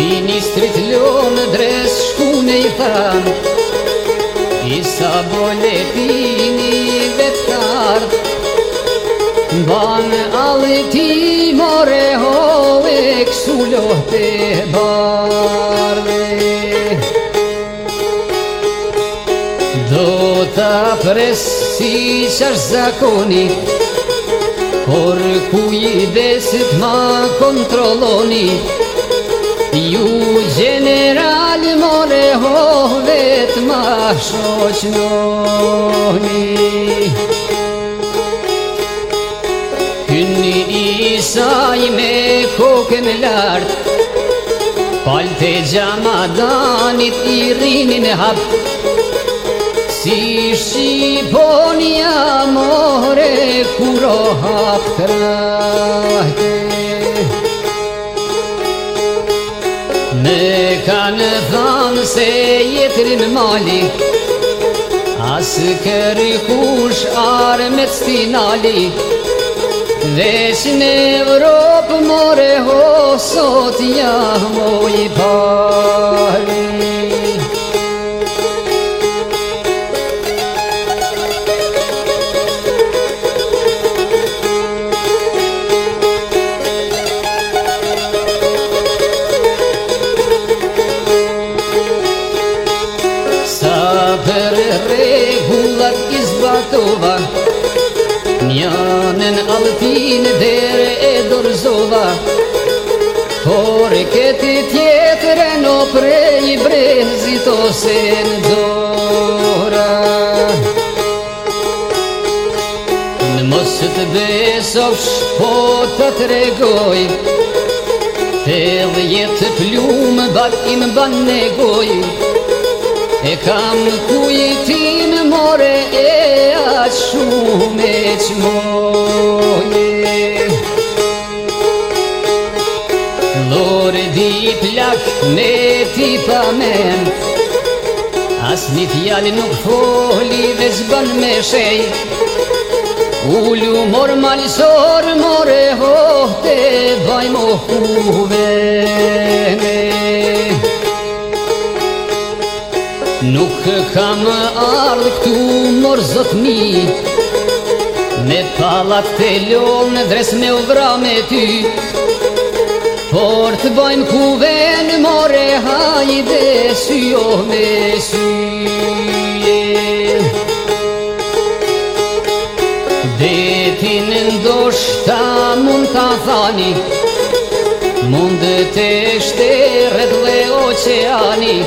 Ti një stritë lënë dresë shkune i thërë I sa bole një vetë të ardë Banë alë ti morë e hove kësullohë të bardë Do ta presi si që është zakoni Por ku i desit ma kontroloni Ju general more ho vet ma shoqnohni Hynni i saj me koke me lartë Palë të gjama danit i rinin e hapë Si shqiponia more kuro hapë të në thanë se jetërin mali Asë kërë kush arë me cëtinali Vesh në Evropë more ho sot jahë moj parë fillar i zbatova Njanën altin dere e dorzova Por e këti tjetëre në prej i brezit ose në dora Në mësë të besovsh po të jetë plume bat i më ban negoj E kam kujtin more e atë shumë e që moje Lore di plak me ti pa men Asë një fjallë nuk foli dhe zbën me shej Ullu mor malësor more hohte Vaj mohu Nuk kam ardhë këtu mërë zëtë Me palat të lomë në dres me uvra me ty Por të bojmë ku në more hajde sy o me syje Detin ndosh mund ta thani Mund të shte dhe oceani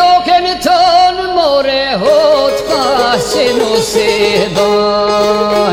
token ton more hot pashe no se don